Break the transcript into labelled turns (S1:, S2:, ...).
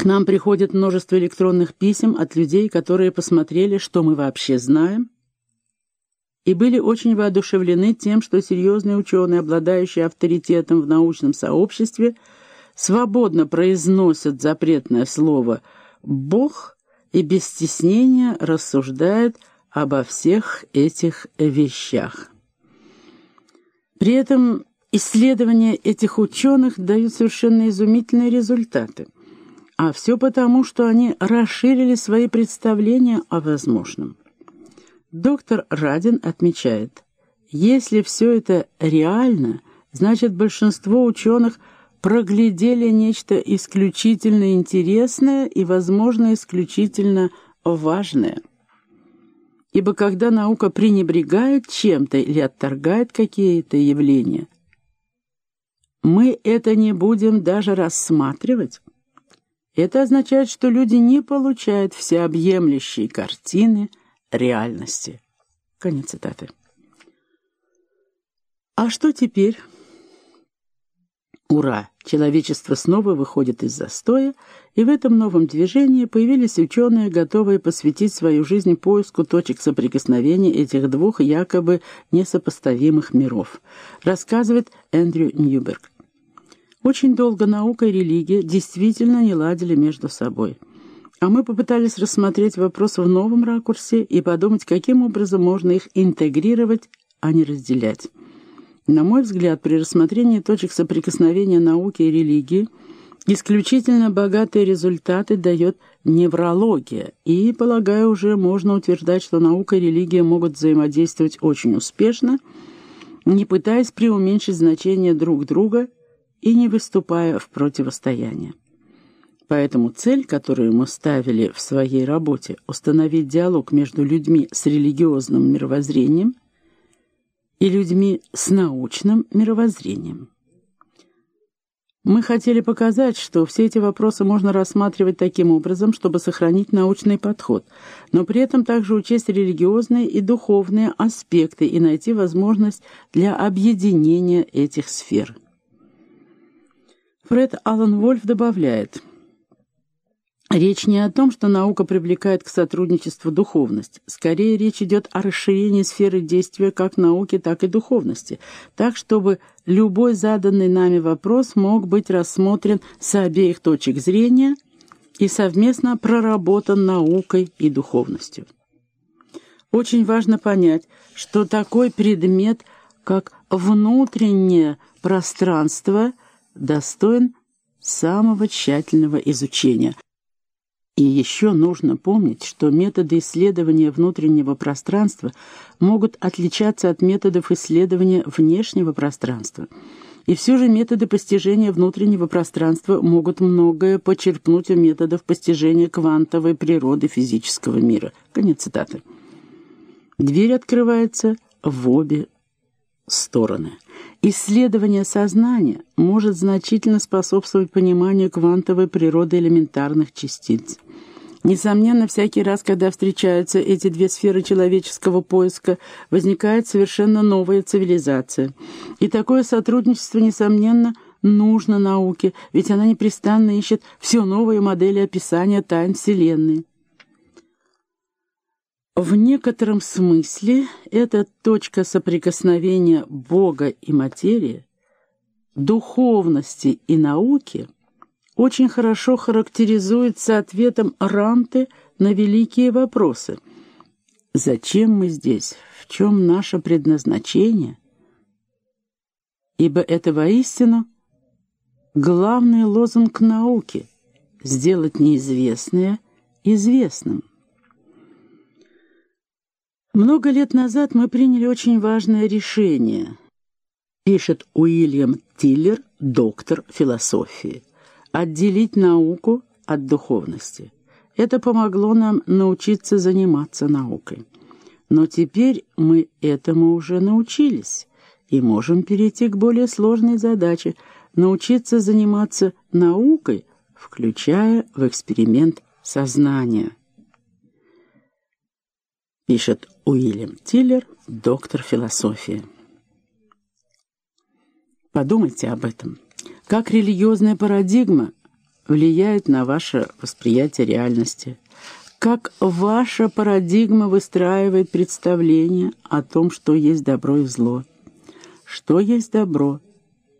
S1: К нам приходит множество электронных писем от людей, которые посмотрели, что мы вообще знаем, и были очень воодушевлены тем, что серьезные ученые, обладающие авторитетом в научном сообществе, свободно произносят запретное слово «Бог» и без стеснения рассуждают обо всех этих вещах. При этом исследования этих ученых дают совершенно изумительные результаты. А все потому, что они расширили свои представления о возможном. Доктор Радин отмечает, если все это реально, значит большинство ученых проглядели нечто исключительно интересное и, возможно, исключительно важное. Ибо когда наука пренебрегает чем-то или отторгает какие-то явления, мы это не будем даже рассматривать. Это означает, что люди не получают всеобъемлющей картины реальности. Конец цитаты. А что теперь? Ура! Человечество снова выходит из застоя, и в этом новом движении появились ученые, готовые посвятить свою жизнь поиску точек соприкосновения этих двух якобы несопоставимых миров, рассказывает Эндрю Ньюберг. Очень долго наука и религия действительно не ладили между собой. А мы попытались рассмотреть вопрос в новом ракурсе и подумать, каким образом можно их интегрировать, а не разделять. На мой взгляд, при рассмотрении точек соприкосновения науки и религии исключительно богатые результаты дает неврология, и, полагаю, уже можно утверждать, что наука и религия могут взаимодействовать очень успешно, не пытаясь преуменьшить значение друг друга и не выступая в противостояние. Поэтому цель, которую мы ставили в своей работе, установить диалог между людьми с религиозным мировоззрением и людьми с научным мировоззрением. Мы хотели показать, что все эти вопросы можно рассматривать таким образом, чтобы сохранить научный подход, но при этом также учесть религиозные и духовные аспекты и найти возможность для объединения этих сфер. Фред Аллен Вольф добавляет, Речь не о том, что наука привлекает к сотрудничеству духовность. Скорее, речь идет о расширении сферы действия как науки, так и духовности, так, чтобы любой заданный нами вопрос мог быть рассмотрен с обеих точек зрения и совместно проработан наукой и духовностью. Очень важно понять, что такой предмет, как внутреннее пространство, достоин самого тщательного изучения – и еще нужно помнить, что методы исследования внутреннего пространства могут отличаться от методов исследования внешнего пространства. И все же методы постижения внутреннего пространства могут многое почерпнуть у методов постижения квантовой природы физического мира. Конец цитаты. Дверь открывается в обе стороны. Исследование сознания может значительно способствовать пониманию квантовой природы элементарных частиц. Несомненно, всякий раз, когда встречаются эти две сферы человеческого поиска, возникает совершенно новая цивилизация. И такое сотрудничество, несомненно, нужно науке, ведь она непрестанно ищет все новые модели описания тайн Вселенной. В некотором смысле эта точка соприкосновения Бога и материи, духовности и науки очень хорошо характеризуется ответом Ранты на великие вопросы. Зачем мы здесь? В чем наше предназначение? Ибо это воистину главный лозунг науки — сделать неизвестное известным. Много лет назад мы приняли очень важное решение, пишет Уильям Тиллер, доктор философии, отделить науку от духовности. Это помогло нам научиться заниматься наукой. Но теперь мы этому уже научились и можем перейти к более сложной задаче – научиться заниматься наукой, включая в эксперимент сознания пишет Уильям Тиллер, доктор философии. Подумайте об этом. Как религиозная парадигма влияет на ваше восприятие реальности, как ваша парадигма выстраивает представление о том, что есть добро и зло. Что есть добро?